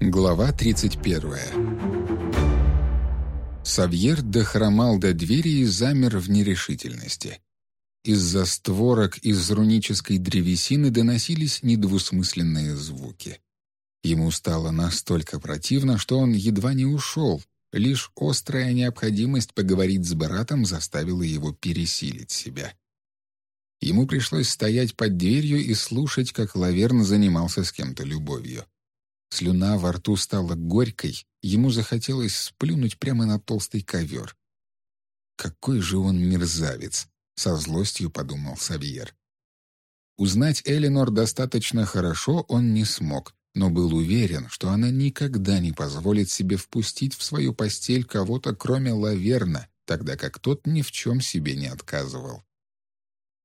Глава 31 Савьер дохромал до двери и замер в нерешительности. Из-за створок из рунической древесины доносились недвусмысленные звуки. Ему стало настолько противно, что он едва не ушел, лишь острая необходимость поговорить с братом заставила его пересилить себя. Ему пришлось стоять под дверью и слушать, как Лаверн занимался с кем-то любовью. Слюна во рту стала горькой, ему захотелось сплюнуть прямо на толстый ковер. «Какой же он мерзавец!» — со злостью подумал Савьер. Узнать Элинор достаточно хорошо он не смог, но был уверен, что она никогда не позволит себе впустить в свою постель кого-то, кроме Лаверна, тогда как тот ни в чем себе не отказывал.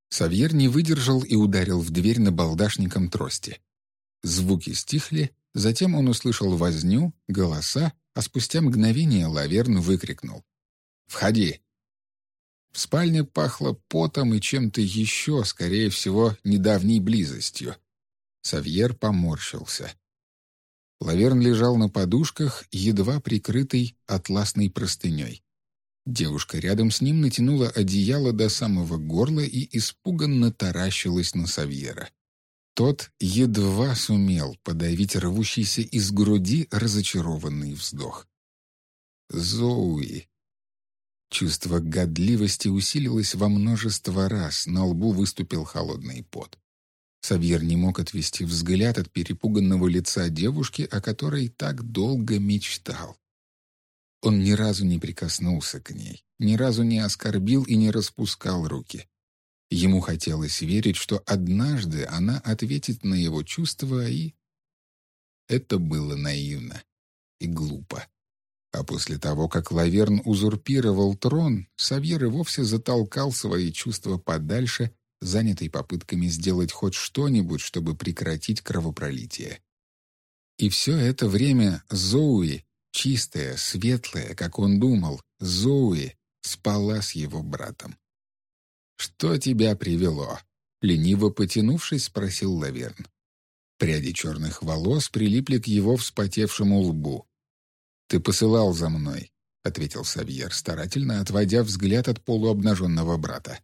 Савьер не выдержал и ударил в дверь на балдашником трости. Звуки стихли, Затем он услышал возню, голоса, а спустя мгновение Лаверн выкрикнул. «Входи!» В спальне пахло потом и чем-то еще, скорее всего, недавней близостью. Савьер поморщился. Лаверн лежал на подушках, едва прикрытый атласной простыней. Девушка рядом с ним натянула одеяло до самого горла и испуганно таращилась на Савьера. Тот едва сумел подавить рвущийся из груди разочарованный вздох. Зоуи. Чувство годливости усилилось во множество раз, на лбу выступил холодный пот. Савьер не мог отвести взгляд от перепуганного лица девушки, о которой так долго мечтал. Он ни разу не прикоснулся к ней, ни разу не оскорбил и не распускал руки. Ему хотелось верить, что однажды она ответит на его чувства, и... Это было наивно и глупо. А после того, как Лаверн узурпировал трон, Савьер и вовсе затолкал свои чувства подальше, занятый попытками сделать хоть что-нибудь, чтобы прекратить кровопролитие. И все это время Зоуи, чистая, светлая, как он думал, Зоуи, спала с его братом. «Что тебя привело?» — лениво потянувшись, спросил Лаверн. Пряди черных волос прилипли к его вспотевшему лбу. «Ты посылал за мной», — ответил Савьер, старательно отводя взгляд от полуобнаженного брата.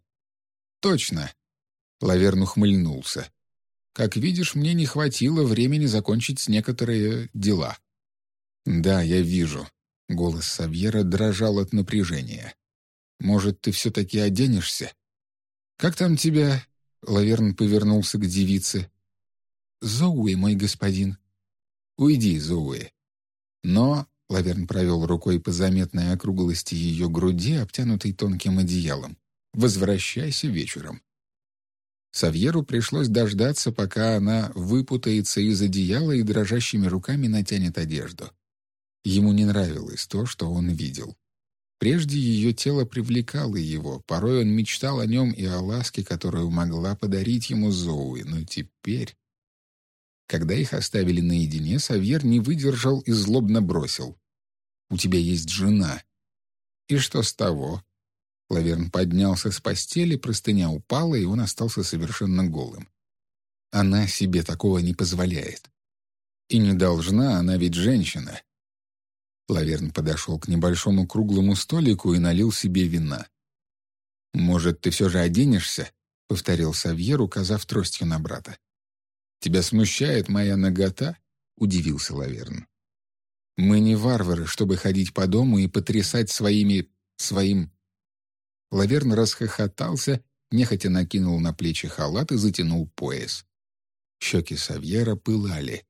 «Точно!» — Лаверн ухмыльнулся. «Как видишь, мне не хватило времени закончить некоторые дела». «Да, я вижу». Голос Савьера дрожал от напряжения. «Может, ты все-таки оденешься?» «Как там тебя?» — Лаверн повернулся к девице. «Зоуи, мой господин». «Уйди, Зоуи». Но Лаверн провел рукой по заметной округлости ее груди, обтянутой тонким одеялом. «Возвращайся вечером». Савьеру пришлось дождаться, пока она выпутается из одеяла и дрожащими руками натянет одежду. Ему не нравилось то, что он видел. Прежде ее тело привлекало его, порой он мечтал о нем и о ласке, которую могла подарить ему Зоуи, но теперь... Когда их оставили наедине, Савьер не выдержал и злобно бросил. «У тебя есть жена». «И что с того?» Лаверн поднялся с постели, простыня упала, и он остался совершенно голым. Она себе такого не позволяет. И не должна, она ведь женщина. Лаверн подошел к небольшому круглому столику и налил себе вина. «Может, ты все же оденешься?» — повторил Савьер, указав тростью на брата. «Тебя смущает моя нагота?» — удивился Лаверн. «Мы не варвары, чтобы ходить по дому и потрясать своими... своим...» Лаверн расхохотался, нехотя накинул на плечи халат и затянул пояс. Щеки Савьера пылали.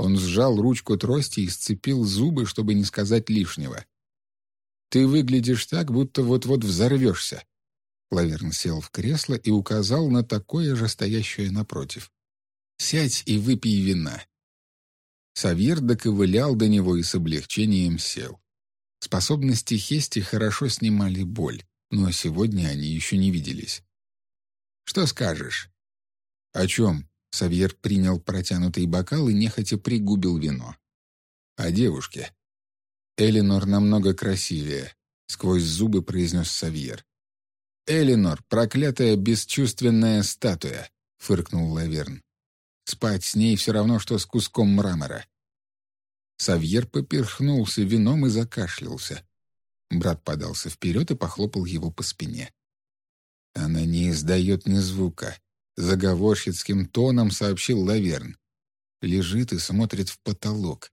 Он сжал ручку трости и сцепил зубы, чтобы не сказать лишнего. «Ты выглядишь так, будто вот-вот взорвешься». Лаверн сел в кресло и указал на такое же стоящее напротив. «Сядь и выпей вина». Савьер доковылял до него и с облегчением сел. Способности Хести хорошо снимали боль, но сегодня они еще не виделись. «Что скажешь?» «О чем?» Савьер принял протянутый бокал и нехотя пригубил вино. «О девушке». «Элинор намного красивее», — сквозь зубы произнес Савьер. «Элинор, проклятая бесчувственная статуя», — фыркнул Лаверн. «Спать с ней все равно, что с куском мрамора». Савьер поперхнулся вином и закашлялся. Брат подался вперед и похлопал его по спине. «Она не издает ни звука», — заговорщицким тоном сообщил Лаверн. Лежит и смотрит в потолок.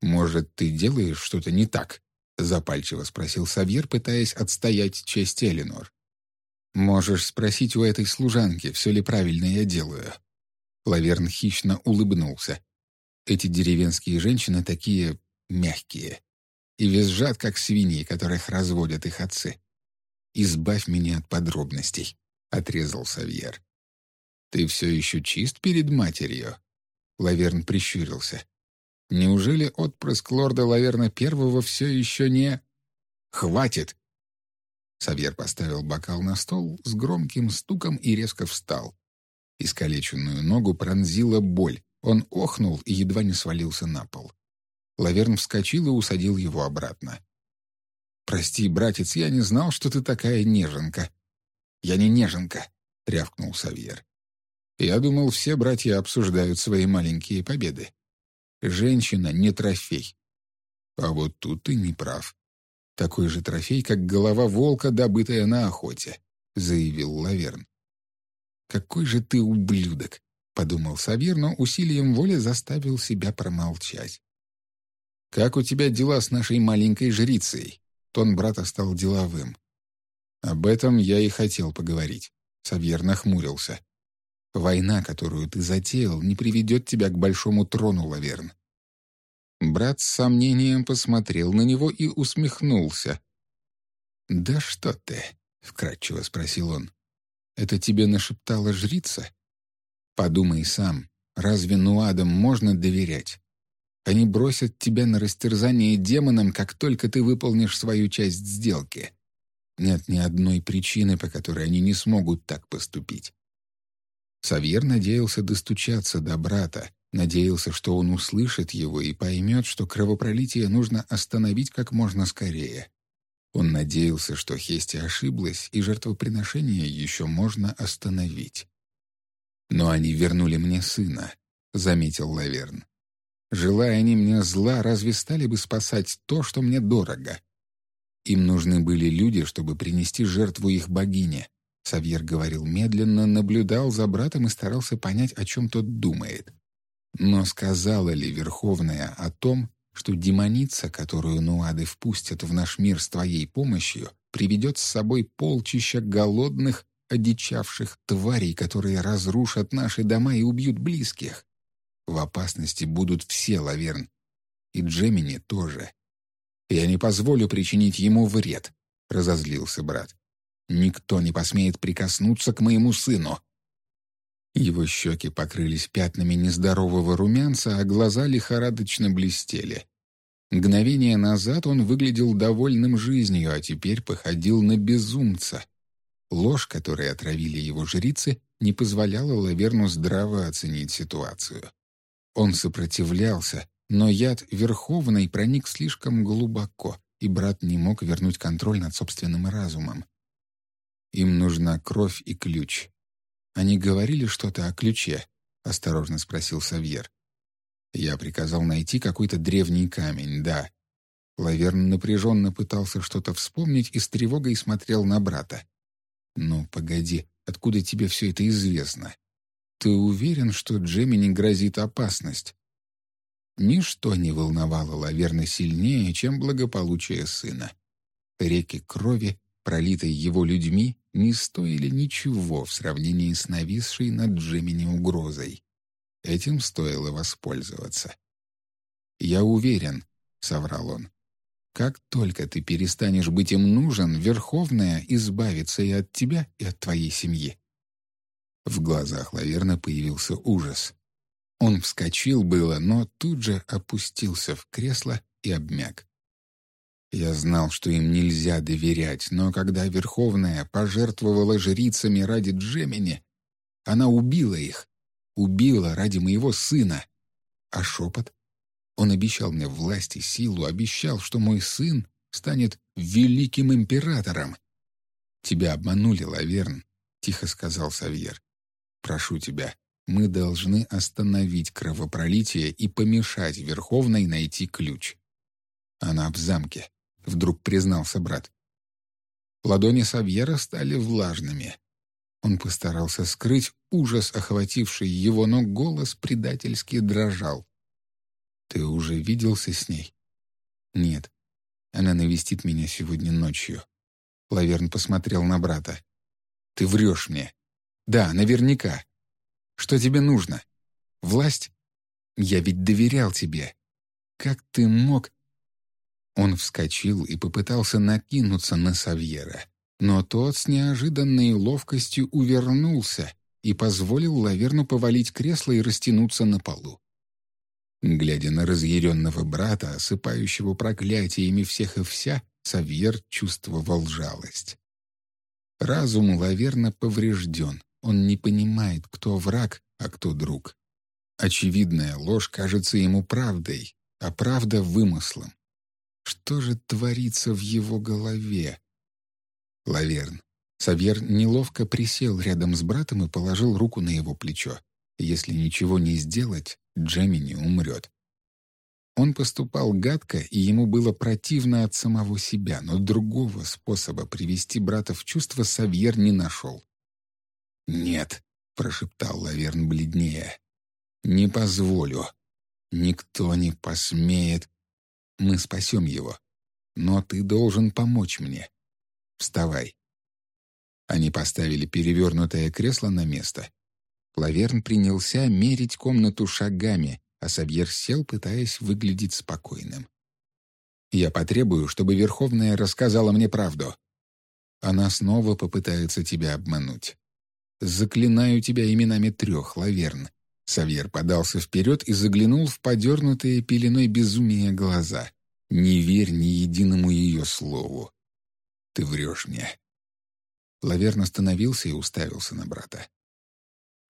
«Может, ты делаешь что-то не так?» — запальчиво спросил Савьер, пытаясь отстоять честь Эленор. «Можешь спросить у этой служанки, все ли правильно я делаю». Лаверн хищно улыбнулся. «Эти деревенские женщины такие мягкие и визжат, как свиньи, которых разводят их отцы. Избавь меня от подробностей», — отрезал Савьер. «Ты все еще чист перед матерью?» Лаверн прищурился. Неужели отпрыск лорда Лаверна Первого все еще не... «Хватит!» Савьер поставил бокал на стол с громким стуком и резко встал. Искалеченную ногу пронзила боль. Он охнул и едва не свалился на пол. Лаверн вскочил и усадил его обратно. «Прости, братец, я не знал, что ты такая неженка». «Я не неженка», — рявкнул Савьер. «Я думал, все братья обсуждают свои маленькие победы. Женщина не трофей. А вот тут ты не прав. Такой же трофей, как голова волка, добытая на охоте, заявил Лаверн. Какой же ты ублюдок, подумал Савир, но усилием воли заставил себя промолчать. Как у тебя дела с нашей маленькой жрицей? Тон брата стал деловым. Об этом я и хотел поговорить. Савьер нахмурился. Война, которую ты затеял, не приведет тебя к большому трону, Лаверн. Брат с сомнением посмотрел на него и усмехнулся. «Да что ты?» — вкратчиво спросил он. «Это тебе нашептала жрица? Подумай сам, разве Нуадам можно доверять? Они бросят тебя на растерзание демонам, как только ты выполнишь свою часть сделки. Нет ни одной причины, по которой они не смогут так поступить. Савьер надеялся достучаться до брата, надеялся, что он услышит его и поймет, что кровопролитие нужно остановить как можно скорее. Он надеялся, что Хести ошиблась, и жертвоприношение еще можно остановить. «Но они вернули мне сына», — заметил Лаверн. «Желая они мне зла, разве стали бы спасать то, что мне дорого? Им нужны были люди, чтобы принести жертву их богине, Савьер говорил медленно, наблюдал за братом и старался понять, о чем тот думает. Но сказала ли Верховная о том, что демоница, которую нуады впустят в наш мир с твоей помощью, приведет с собой полчища голодных, одичавших тварей, которые разрушат наши дома и убьют близких? В опасности будут все, Лаверн. И Джемини тоже. Я не позволю причинить ему вред, — разозлился брат. Никто не посмеет прикоснуться к моему сыну». Его щеки покрылись пятнами нездорового румянца, а глаза лихорадочно блестели. Мгновение назад он выглядел довольным жизнью, а теперь походил на безумца. Ложь, которой отравили его жрицы, не позволяла Лаверну здраво оценить ситуацию. Он сопротивлялся, но яд Верховной проник слишком глубоко, и брат не мог вернуть контроль над собственным разумом. Им нужна кровь и ключ. Они говорили что-то о ключе, осторожно спросил Савьер. Я приказал найти какой-то древний камень, да. Лаверн напряженно пытался что-то вспомнить и с тревогой смотрел на брата. «Ну, погоди, откуда тебе все это известно? Ты уверен, что Джемини грозит опасность?» Ничто не волновало Лаверна сильнее, чем благополучие сына. Реки крови пролитой его людьми, не стоили ничего в сравнении с нависшей над Джемини угрозой. Этим стоило воспользоваться. «Я уверен», — соврал он, — «как только ты перестанешь быть им нужен, Верховная избавится и от тебя, и от твоей семьи». В глазах Лаверна появился ужас. Он вскочил было, но тут же опустился в кресло и обмяк. Я знал, что им нельзя доверять, но когда Верховная пожертвовала жрицами ради Джемини, она убила их, убила ради моего сына. А шепот? Он обещал мне власть и силу, обещал, что мой сын станет великим императором. «Тебя обманули, Лаверн», — тихо сказал Савьер. «Прошу тебя, Мы должны остановить кровопролитие и помешать Верховной найти ключ. Она в замке, вдруг признался брат. Ладони Савьера стали влажными. Он постарался скрыть ужас, охвативший его, но голос предательски дрожал. «Ты уже виделся с ней?» «Нет. Она навестит меня сегодня ночью». Лаверн посмотрел на брата. «Ты врешь мне». «Да, наверняка. Что тебе нужно? Власть? Я ведь доверял тебе. Как ты мог...» Он вскочил и попытался накинуться на Савьера, но тот с неожиданной ловкостью увернулся и позволил Лаверну повалить кресло и растянуться на полу. Глядя на разъяренного брата, осыпающего проклятиями всех и вся, Савьер чувствовал жалость. Разум Лаверна поврежден, он не понимает, кто враг, а кто друг. Очевидная ложь кажется ему правдой, а правда — вымыслом. Что же творится в его голове? Лаверн. Савьер неловко присел рядом с братом и положил руку на его плечо. Если ничего не сделать, Джемини умрет. Он поступал гадко, и ему было противно от самого себя, но другого способа привести брата в чувство Савьер не нашел. «Нет», — прошептал Лаверн бледнее, — «не позволю. Никто не посмеет. Мы спасем его. Но ты должен помочь мне. Вставай». Они поставили перевернутое кресло на место. Лаверн принялся мерить комнату шагами, а Савьер сел, пытаясь выглядеть спокойным. «Я потребую, чтобы Верховная рассказала мне правду. Она снова попытается тебя обмануть. Заклинаю тебя именами трех, Лаверн. Савьер подался вперед и заглянул в подернутые пеленой безумия глаза. «Не верь ни единому ее слову. Ты врешь мне». Лаверн остановился и уставился на брата.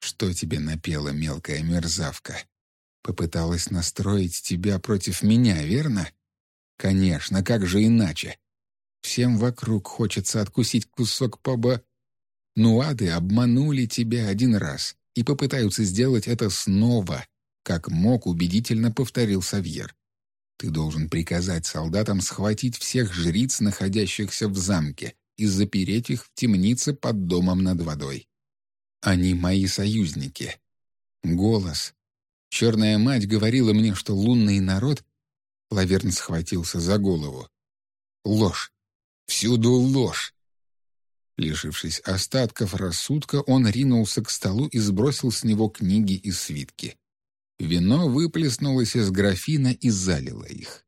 «Что тебе напела мелкая мерзавка? Попыталась настроить тебя против меня, верно? Конечно, как же иначе? Всем вокруг хочется откусить кусок поба... Нуады обманули тебя один раз, и попытаются сделать это снова, как мог убедительно повторил Савьер. Ты должен приказать солдатам схватить всех жриц, находящихся в замке, и запереть их в темнице под домом над водой. Они мои союзники. Голос. Черная мать говорила мне, что лунный народ... Лаверн схватился за голову. Ложь. Всюду ложь. Лишившись остатков рассудка, он ринулся к столу и сбросил с него книги и свитки. Вино выплеснулось из графина и залило их.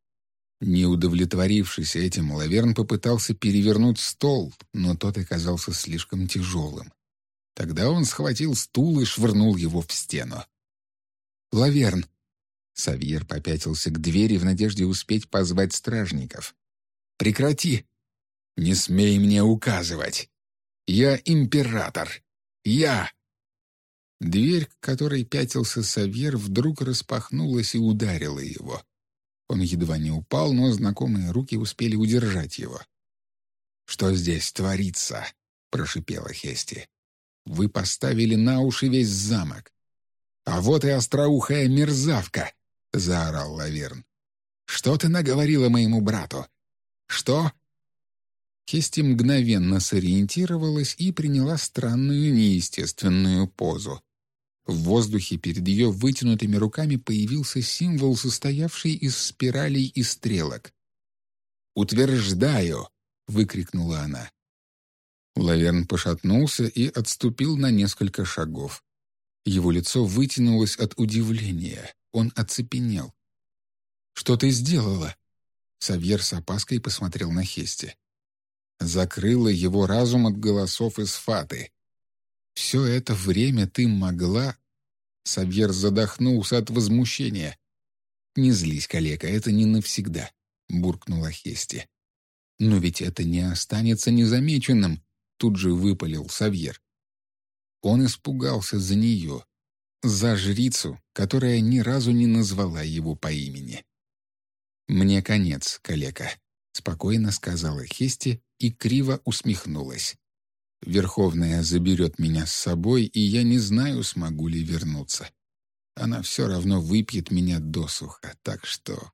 Не удовлетворившись этим, Лаверн попытался перевернуть стол, но тот оказался слишком тяжелым. Тогда он схватил стул и швырнул его в стену. «Лаверн!» Савьер попятился к двери в надежде успеть позвать стражников. «Прекрати! Не смей мне указывать!» Я император. Я!» Дверь, к которой пятился Савьер, вдруг распахнулась и ударила его. Он едва не упал, но знакомые руки успели удержать его. «Что здесь творится?» — прошипела Хести. «Вы поставили на уши весь замок». «А вот и остроухая мерзавка!» — заорал Лаверн. «Что ты наговорила моему брату? Что Хести мгновенно сориентировалась и приняла странную неестественную позу. В воздухе перед ее вытянутыми руками появился символ, состоявший из спиралей и стрелок. «Утверждаю!» — выкрикнула она. Лаверн пошатнулся и отступил на несколько шагов. Его лицо вытянулось от удивления. Он оцепенел. «Что ты сделала?» Савьер с опаской посмотрел на Хести закрыла его разум от голосов из фаты. «Все это время ты могла...» Савьер задохнулся от возмущения. «Не злись, калека, это не навсегда», — буркнула Хести. «Но ведь это не останется незамеченным», — тут же выпалил Савьер. Он испугался за нее, за жрицу, которая ни разу не назвала его по имени. «Мне конец, калека», — спокойно сказала Хести и криво усмехнулась. Верховная заберет меня с собой, и я не знаю, смогу ли вернуться. Она все равно выпьет меня досуха, так что...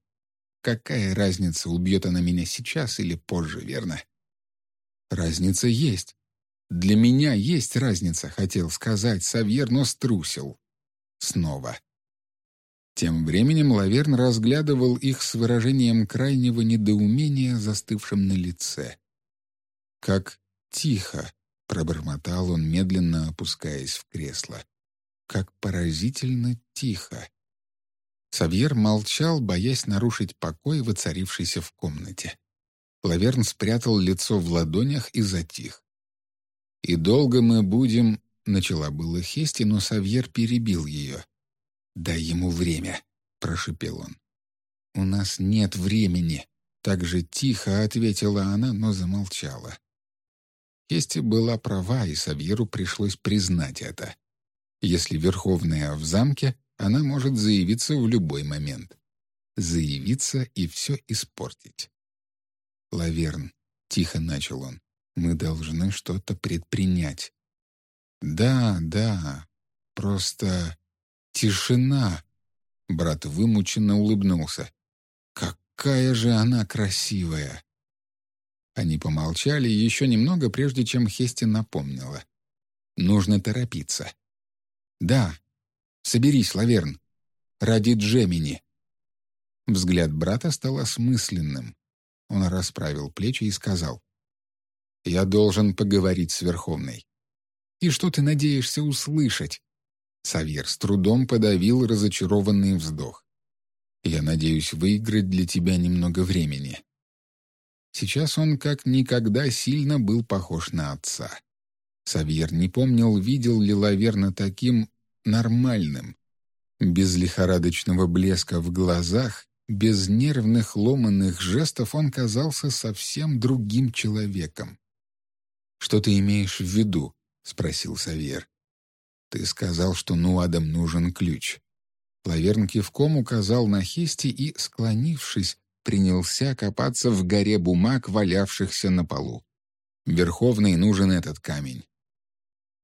Какая разница, убьет она меня сейчас или позже, верно? Разница есть. Для меня есть разница, хотел сказать Савьер, но струсил. Снова. Тем временем Лаверн разглядывал их с выражением крайнего недоумения, застывшим на лице. «Как тихо!» — пробормотал он, медленно опускаясь в кресло. «Как поразительно тихо!» Савьер молчал, боясь нарушить покой, воцарившийся в комнате. Лаверн спрятал лицо в ладонях и затих. «И долго мы будем...» — начала было Хести, но Савьер перебил ее. «Дай ему время», — прошепел он. «У нас нет времени», — так же тихо ответила она, но замолчала. Хести была права, и Савьеру пришлось признать это. Если Верховная в замке, она может заявиться в любой момент. Заявиться и все испортить. «Лаверн», — тихо начал он, — «мы должны что-то предпринять». «Да, да, просто тишина». Брат вымученно улыбнулся. «Какая же она красивая!» Они помолчали еще немного, прежде чем Хести напомнила. «Нужно торопиться». «Да, соберись, Лаверн. Ради Джемини». Взгляд брата стал осмысленным. Он расправил плечи и сказал. «Я должен поговорить с Верховной». «И что ты надеешься услышать?» Савьер с трудом подавил разочарованный вздох. «Я надеюсь выиграть для тебя немного времени». Сейчас он как никогда сильно был похож на отца. Савьер не помнил, видел ли Лаверна таким нормальным, без лихорадочного блеска в глазах без нервных ломанных жестов он казался совсем другим человеком. «Что ты имеешь в виду?» — спросил Савьер. «Ты сказал, что Нуадам нужен ключ». Лаверн кивком указал на Хести и, склонившись, принялся копаться в горе бумаг, валявшихся на полу. Верховный нужен этот камень.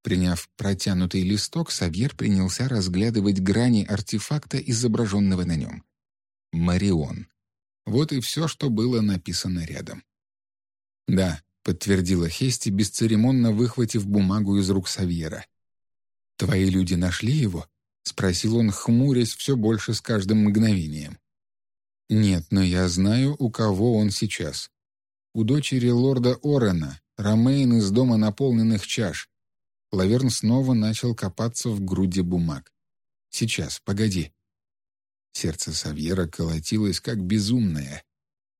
Приняв протянутый листок, Савьер принялся разглядывать грани артефакта, изображенного на нем. Марион. Вот и все, что было написано рядом. «Да», — подтвердила Хести, бесцеремонно выхватив бумагу из рук Савьера. «Твои люди нашли его?» — спросил он, хмурясь все больше с каждым мгновением. «Нет, но я знаю, у кого он сейчас. У дочери лорда Орена, Ромейн из дома наполненных чаш». Лаверн снова начал копаться в груди бумаг. «Сейчас, погоди». Сердце Савьера колотилось как безумное.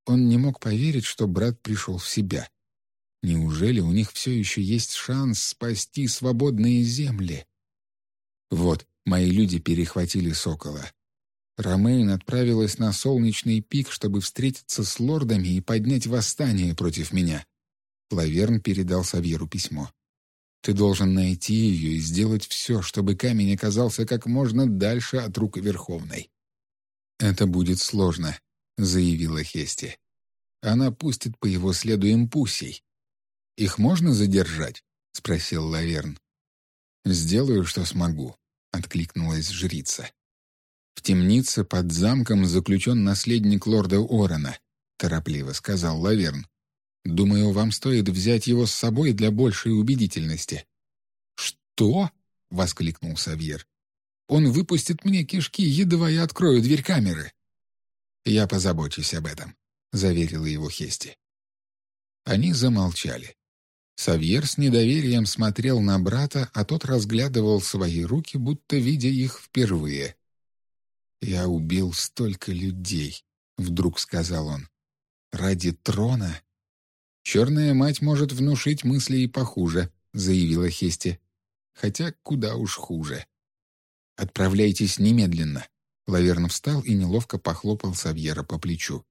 Он не мог поверить, что брат пришел в себя. Неужели у них все еще есть шанс спасти свободные земли? Вот, мои люди перехватили сокола. Ромейн отправилась на солнечный пик, чтобы встретиться с лордами и поднять восстание против меня. Лаверн передал Савьеру письмо. «Ты должен найти ее и сделать все, чтобы камень оказался как можно дальше от рук Верховной. «Это будет сложно», — заявила Хести. «Она пустит по его следу импульсий. Их можно задержать?» — спросил Лаверн. «Сделаю, что смогу», — откликнулась жрица. «В темнице под замком заключен наследник лорда Орена», — торопливо сказал Лаверн. «Думаю, вам стоит взять его с собой для большей убедительности». «Что?» — воскликнул Савьер. Он выпустит мне кишки, едва я открою дверь камеры». «Я позабочусь об этом», — заверила его Хести. Они замолчали. Савьер с недоверием смотрел на брата, а тот разглядывал свои руки, будто видя их впервые. «Я убил столько людей», — вдруг сказал он. «Ради трона?» «Черная мать может внушить мысли и похуже», — заявила Хести. «Хотя куда уж хуже». «Отправляйтесь немедленно». Лаверн встал и неловко похлопал Савьера по плечу.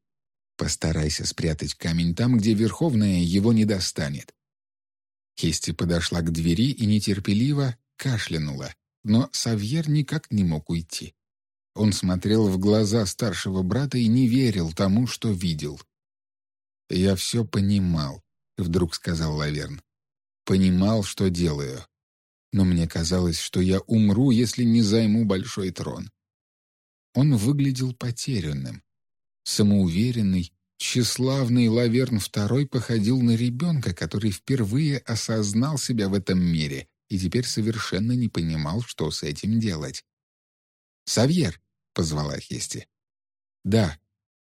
«Постарайся спрятать камень там, где Верховная его не достанет». Хести подошла к двери и нетерпеливо кашлянула, но Савьер никак не мог уйти. Он смотрел в глаза старшего брата и не верил тому, что видел. «Я все понимал», — вдруг сказал Лаверн. Понимал, что делаю. Но мне казалось, что я умру, если не займу большой трон. Он выглядел потерянным. Самоуверенный, тщеславный Лаверн II походил на ребенка, который впервые осознал себя в этом мире и теперь совершенно не понимал, что с этим делать. «Савьер!» — позвала Хести. «Да,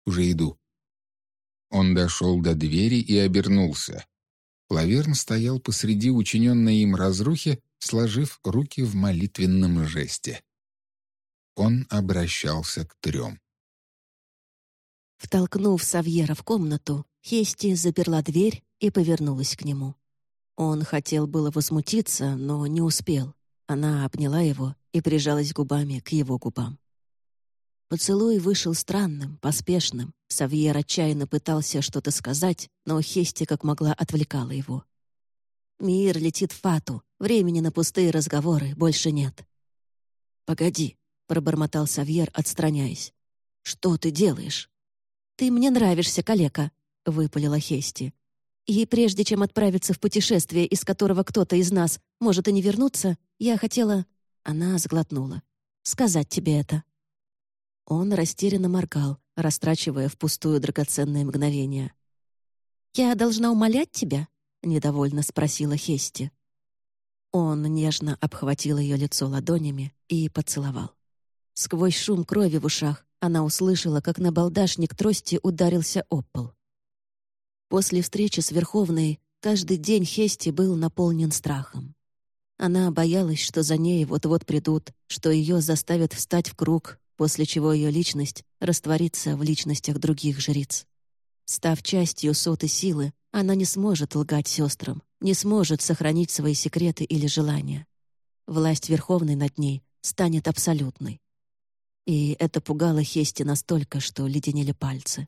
уже иду». Он дошел до двери и обернулся. Лаверн стоял посреди учиненной им разрухи, сложив руки в молитвенном жесте. Он обращался к трем. Втолкнув Савьера в комнату, Хести заперла дверь и повернулась к нему. Он хотел было возмутиться, но не успел. Она обняла его и прижалась губами к его губам. Поцелуй вышел странным, поспешным. Савьер отчаянно пытался что-то сказать, но Хести как могла отвлекала его. «Мир летит в фату. Времени на пустые разговоры больше нет». «Погоди», — пробормотал Савьер, отстраняясь. «Что ты делаешь?» «Ты мне нравишься, калека», — выпалила Хести. «И прежде чем отправиться в путешествие, из которого кто-то из нас может и не вернуться, я хотела...» Она сглотнула. «Сказать тебе это». Он растерянно моргал, растрачивая впустую драгоценные мгновения. «Я должна умолять тебя?» — недовольно спросила Хести. Он нежно обхватил ее лицо ладонями и поцеловал. Сквозь шум крови в ушах она услышала, как на балдашник трости ударился об пол. После встречи с Верховной каждый день Хести был наполнен страхом. Она боялась, что за ней вот-вот придут, что ее заставят встать в круг, после чего ее личность растворится в личностях других жриц. Став частью соты силы, она не сможет лгать сестрам, не сможет сохранить свои секреты или желания. Власть Верховной над ней станет абсолютной. И это пугало Хести настолько, что леденели пальцы.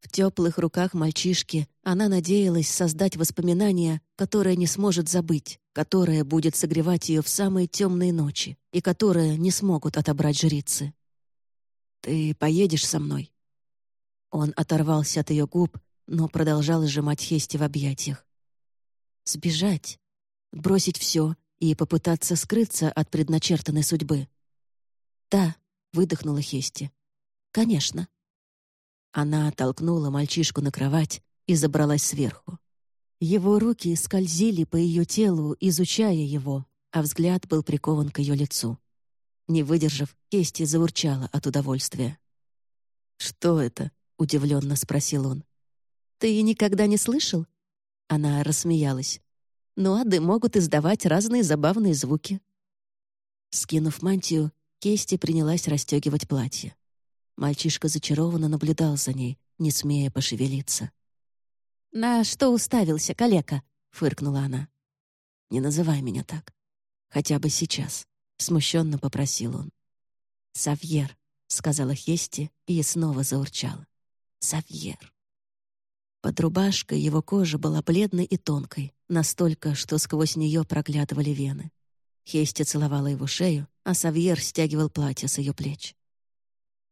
В теплых руках мальчишки она надеялась создать воспоминание, которое не сможет забыть, которое будет согревать ее в самые темные ночи и которое не смогут отобрать жрицы. «Ты поедешь со мной?» Он оторвался от ее губ, но продолжал сжимать Хести в объятиях. Сбежать, бросить все и попытаться скрыться от предначертанной судьбы. «Да», — выдохнула Хести. «Конечно». Она оттолкнула мальчишку на кровать и забралась сверху. Его руки скользили по ее телу, изучая его, а взгляд был прикован к ее лицу. Не выдержав, Кести заурчала от удовольствия. «Что это?» — удивленно спросил он. «Ты никогда не слышал?» Она рассмеялась. «Ну, ады могут издавать разные забавные звуки». Скинув мантию, Кести принялась расстегивать платье. Мальчишка зачарованно наблюдал за ней, не смея пошевелиться. «На что уставился, калека?» — фыркнула она. «Не называй меня так. Хотя бы сейчас», — смущенно попросил он. «Савьер», — сказала Хести и снова заурчала. «Савьер». Под рубашкой его кожа была бледной и тонкой, настолько, что сквозь нее проглядывали вены. Хести целовала его шею, а Савьер стягивал платье с ее плеч.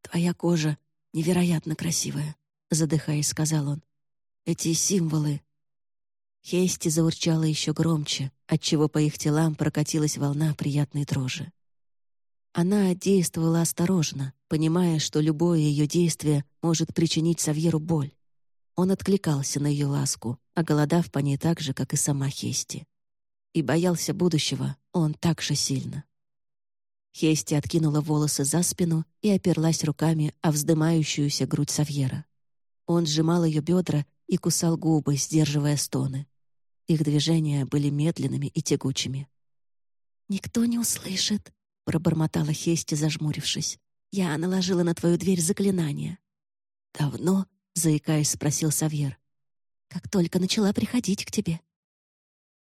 «Твоя кожа невероятно красивая», — задыхаясь, сказал он. «Эти символы...» Хейсти заурчала еще громче, отчего по их телам прокатилась волна приятной дрожи. Она действовала осторожно, понимая, что любое ее действие может причинить Савьеру боль. Он откликался на ее ласку, оголодав по ней так же, как и сама Хести. И боялся будущего он так же сильно. Хести откинула волосы за спину и оперлась руками о вздымающуюся грудь Савьера. Он сжимал ее бедра и кусал губы, сдерживая стоны. Их движения были медленными и тягучими. «Никто не услышит», — пробормотала Хести, зажмурившись. «Я наложила на твою дверь заклинание». «Давно?» — заикаясь, спросил Савьер. «Как только начала приходить к тебе».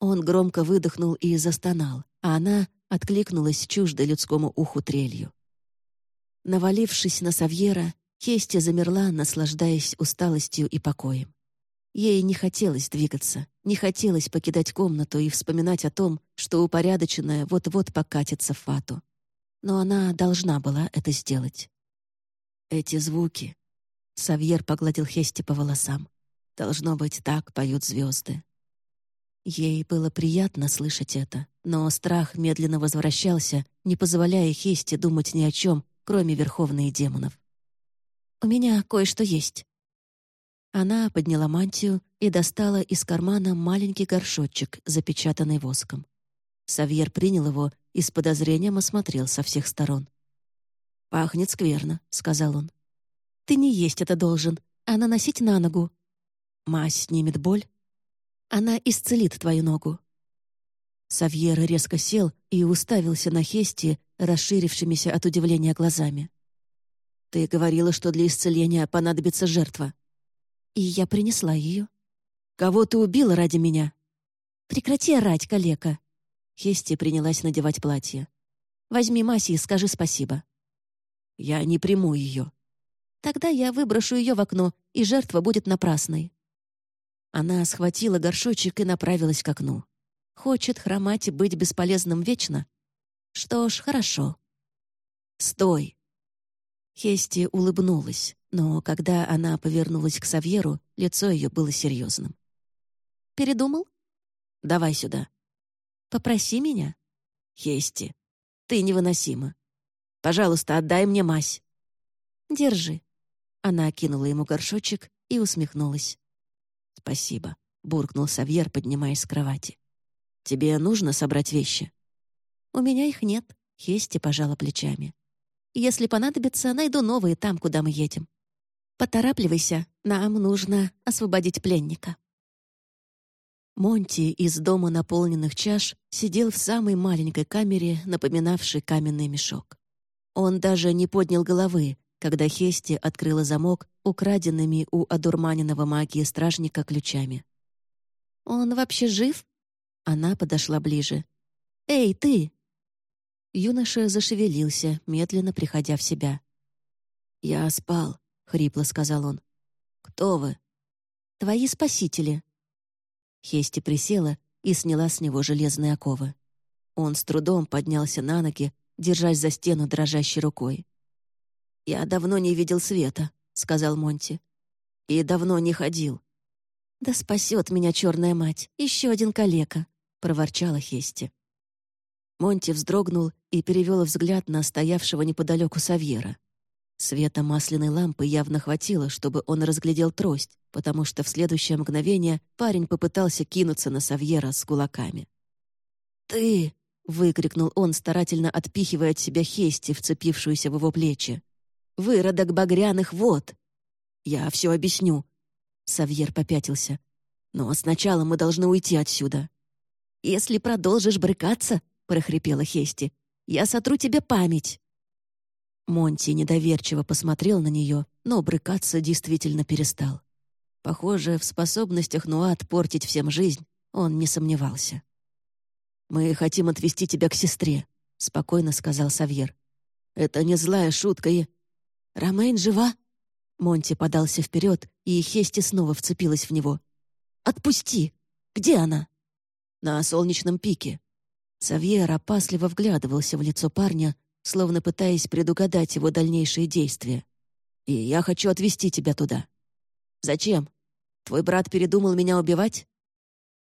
Он громко выдохнул и застонал, а она откликнулась чуждо людскому уху трелью. Навалившись на Савьера, Хести замерла, наслаждаясь усталостью и покоем. Ей не хотелось двигаться, не хотелось покидать комнату и вспоминать о том, что упорядоченное вот-вот покатится в фату. Но она должна была это сделать. Эти звуки... Савьер погладил Хести по волосам. Должно быть, так поют звезды. Ей было приятно слышать это, но страх медленно возвращался, не позволяя Хесте думать ни о чем, кроме верховных демонов. «У меня кое-что есть». Она подняла мантию и достала из кармана маленький горшочек, запечатанный воском. Савьер принял его и с подозрением осмотрел со всех сторон. «Пахнет скверно», — сказал он. «Ты не есть это должен, а наносить на ногу. Мазь снимет боль. Она исцелит твою ногу». Савьер резко сел и уставился на Хести, расширившимися от удивления глазами. «Ты говорила, что для исцеления понадобится жертва». «И я принесла ее». «Кого ты убила ради меня?» «Прекрати орать, калека». Хести принялась надевать платье. «Возьми Маси и скажи спасибо». «Я не приму ее». «Тогда я выброшу ее в окно, и жертва будет напрасной». Она схватила горшочек и направилась к окну. Хочет хромать и быть бесполезным вечно? Что ж, хорошо. «Стой!» Хести улыбнулась, но когда она повернулась к Савьеру, лицо ее было серьезным. «Передумал?» «Давай сюда». «Попроси меня». «Хести, ты невыносима. Пожалуйста, отдай мне мазь». «Держи». Она окинула ему горшочек и усмехнулась. «Спасибо», — буркнул Савьер, поднимаясь с кровати. «Тебе нужно собрать вещи?» «У меня их нет», — Хести пожала плечами. «Если понадобится, найду новые там, куда мы едем. Поторапливайся, нам нужно освободить пленника». Монти из дома наполненных чаш сидел в самой маленькой камере, напоминавшей каменный мешок. Он даже не поднял головы, когда Хести открыла замок украденными у одурманенного магии стражника ключами. «Он вообще жив?» Она подошла ближе. «Эй, ты!» Юноша зашевелился, медленно приходя в себя. «Я спал», — хрипло сказал он. «Кто вы?» «Твои спасители». Хести присела и сняла с него железные оковы. Он с трудом поднялся на ноги, держась за стену дрожащей рукой. «Я давно не видел света», — сказал Монти. «И давно не ходил». «Да спасет меня черная мать, еще один калека», — проворчала Хести. Монти вздрогнул и перевел взгляд на стоявшего неподалеку Савьера. Света масляной лампы явно хватило, чтобы он разглядел трость, потому что в следующее мгновение парень попытался кинуться на Савьера с кулаками. «Ты!» — выкрикнул он, старательно отпихивая от себя Хести, вцепившуюся в его плечи. Выродок багряных вод. Я все объясню. Савьер попятился. Но сначала мы должны уйти отсюда. Если продолжишь брыкаться, прохрипела Хести, я сотру тебе память. Монти недоверчиво посмотрел на нее, но брыкаться действительно перестал. Похоже, в способностях Нуат портить всем жизнь он не сомневался. «Мы хотим отвезти тебя к сестре», — спокойно сказал Савьер. «Это не злая шутка и...» «Ромейн жива?» Монти подался вперед, и Хести снова вцепилась в него. «Отпусти! Где она?» «На солнечном пике». Савьер опасливо вглядывался в лицо парня, словно пытаясь предугадать его дальнейшие действия. «И я хочу отвезти тебя туда». «Зачем? Твой брат передумал меня убивать?»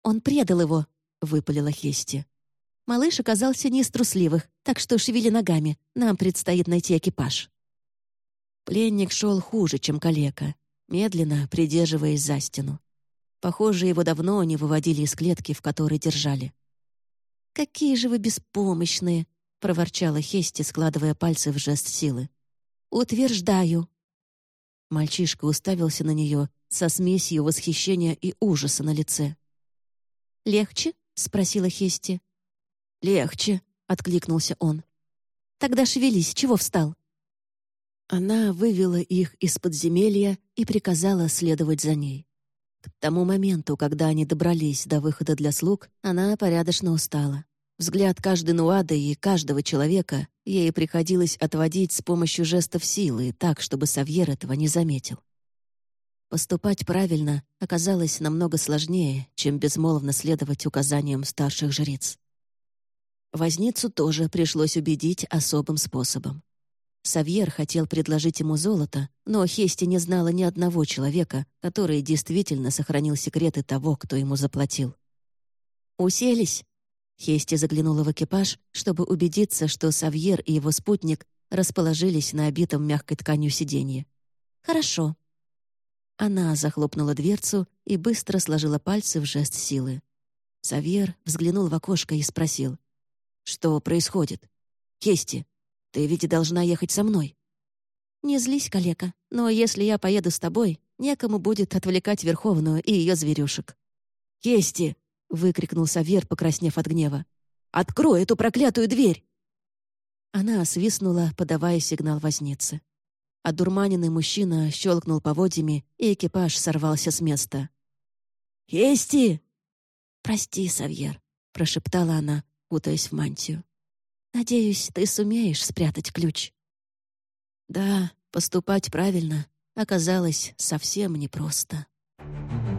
«Он предал его», — выпалила Хести. Малыш оказался не из трусливых, так что шевели ногами, нам предстоит найти экипаж. Пленник шел хуже, чем калека, медленно придерживаясь за стену. Похоже, его давно не выводили из клетки, в которой держали. «Какие же вы беспомощные!» — проворчала Хести, складывая пальцы в жест силы. «Утверждаю!» Мальчишка уставился на нее со смесью восхищения и ужаса на лице. «Легче?» — спросила Хести. «Легче», — откликнулся он. «Тогда шевелись, чего встал?» Она вывела их из подземелья и приказала следовать за ней. К тому моменту, когда они добрались до выхода для слуг, она порядочно устала. Взгляд каждой нуады и каждого человека ей приходилось отводить с помощью жестов силы, так, чтобы Савьер этого не заметил. Поступать правильно оказалось намного сложнее, чем безмолвно следовать указаниям старших жриц. Возницу тоже пришлось убедить особым способом. Савьер хотел предложить ему золото, но Хести не знала ни одного человека, который действительно сохранил секреты того, кто ему заплатил. «Уселись?» Хести заглянула в экипаж, чтобы убедиться, что Савьер и его спутник расположились на обитом мягкой тканью сиденье. «Хорошо». Она захлопнула дверцу и быстро сложила пальцы в жест силы. Савьер взглянул в окошко и спросил. «Что происходит? Хести, ты ведь должна ехать со мной». «Не злись, калека, но если я поеду с тобой, некому будет отвлекать Верховную и ее зверюшек». «Хести!» — выкрикнул Савьер, покраснев от гнева. «Открой эту проклятую дверь!» Она освистнула, подавая сигнал возницы. Одурманенный мужчина щелкнул поводьями, и экипаж сорвался с места. «Хести!» «Прости, Савьер», — прошептала она, кутаясь в мантию. «Надеюсь, ты сумеешь спрятать ключ». Да, поступать правильно оказалось совсем непросто. Thank